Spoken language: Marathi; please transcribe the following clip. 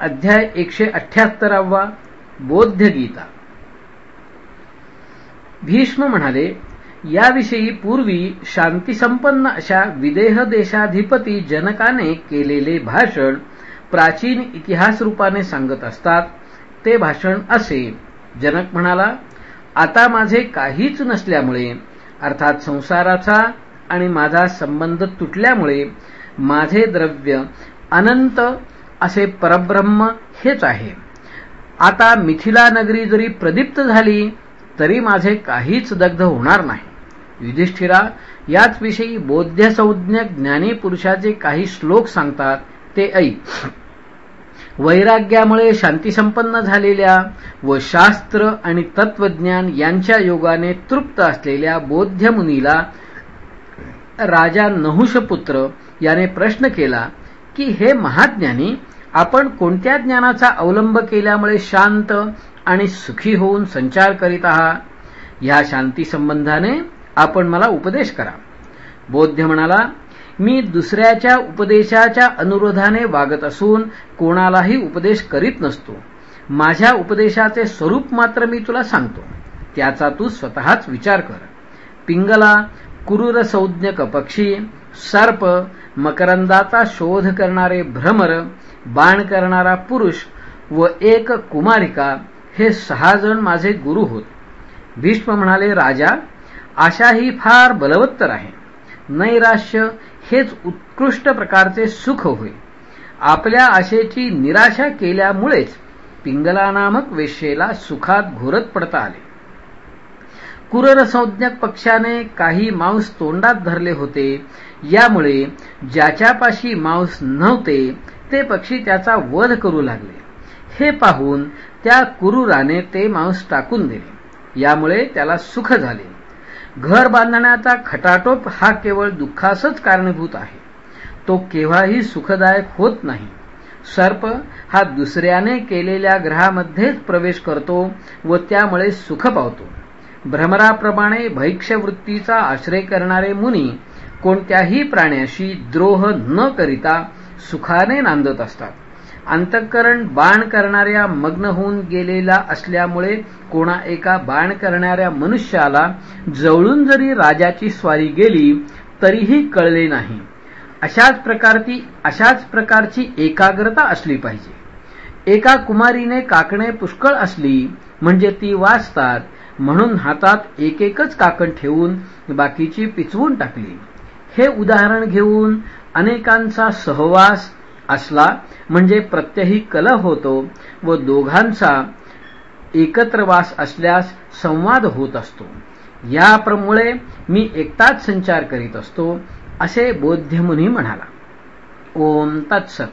अध्याय एकशे अठ्याहत्तरावा बोध्य गीता भीष्म म्हणाले याविषयी पूर्वी शांतीसंपन्न अशा विदेह देशाधिपती जनकाने केलेले भाषण प्राचीन इतिहास रूपाने सांगत असतात. ते भाषण असे. जनक म्हणाला आता माझे काहीच नसल्यामुळे अर्थात संसाराचा आणि माझा संबंध तुटल्यामुळे माझे द्रव्य अनंत असे परब्रह्म हेच आहे. आता मिथिला नगरी जरी प्रदीप्त झाली तरी माझे काहीच दग्ध होणार नाही. युधिष्ठिरा याच विषयी बोध्य ज्ञानी पुरुषाचे काही श्लोक सांगतात ते ऐक. वैराग्यामुळे शांतीसंपन्न झालेल्या व शास्त्र आणि तत्वज्ञान यांच्या योगाने तृप्त असलेल्या बोध्य मुनीला राजा नहुषपुत्र याने प्रश्न केला की हे महाज्ञानी आपण कोणत्या ज्ञानाचा अवलंब केल्यामुळे शांत आणि सुखी होऊन संचार करीत आहात? या शांती संबंधाने आपण मला उपदेश करा. बोध्य म्हणाला मी दुसऱ्याच्या उपदेशाच्या अनुरोधाने वागत असून कोणालाही उपदेश करीत नसतो. माझ्या उपदेशाचे स्वरूप मात्र मी तुला सांगतो. त्याचा तू स्वतःच विचार कर. पिंगला कुरूर संज्ञक पक्षी सर्प मकरंदाचा शोध करणारे भ्रमर बाण करणारा पुरुष व एक कुमारिका हे सहा जण माझे गुरु होत. भीष्म म्हणाले राजा आशा ही फार बलवत्तर आहे. नैराश्य हेच उत्कृष्ट प्रकारचे सुख होय. आपल्या आशेची निराशा केल्यामुळेच पिंगला नामक वेश्येला सुखात घोरत पडता आले. कुररसंज्ञक पक्षाने काही मांस तोंडात धरले होते. यामुळे ज्याच्यापाशी मांस नव्हते ते पक्षी त्याचा वध करू लागले. हे पाहून त्या कुरुराने ते मांस टाकून दिले. यामुळे त्याला सुख झाले. घर बांधण्याचा खटाटोप हा केवळ दुःखासच कारणीभूत आहे. तो केव्हाही सुखदायक होत नाही. सर्प हा दुसऱ्याने केलेल्या ग्रहामध्येच प्रवेश करतो व त्यामुळे सुख पावतो. भ्रमराप्रमाणे भैक्षवृत्तीचा आश्रय करणारे मुनी कोणत्याही प्राण्याशी द्रोह न करिता सुखाने नांदत असतात. अंतःकरण बाण करणाऱ्या मग्न होऊन गेलेला असल्यामुळे कोणा एका बाण करणाऱ्या मनुष्याला जवळून जरी राजाची स्वारी गेली तरीही कळले नाही. अशाच प्रकारची अशाच प्रकारची एकाग्रता असली पाहिजे. एका कुमारीने काकणे पुष्कळ असली म्हणजे ती वाचतात म्हणून हातात एक एकच काकण ठेवून बाकीची पिचवून टाकली. हे उदाहरण घेऊन अनेकांचा सहवास असला म्हणजे प्रत्यही कलह होतो व दोघांचा एकत्र वास असल्यास संवाद होत असतो. याप्रमुळे मी एकटाच संचार करीत असतो असे बोध्यमुनी म्हणाला. ओम तत्सत.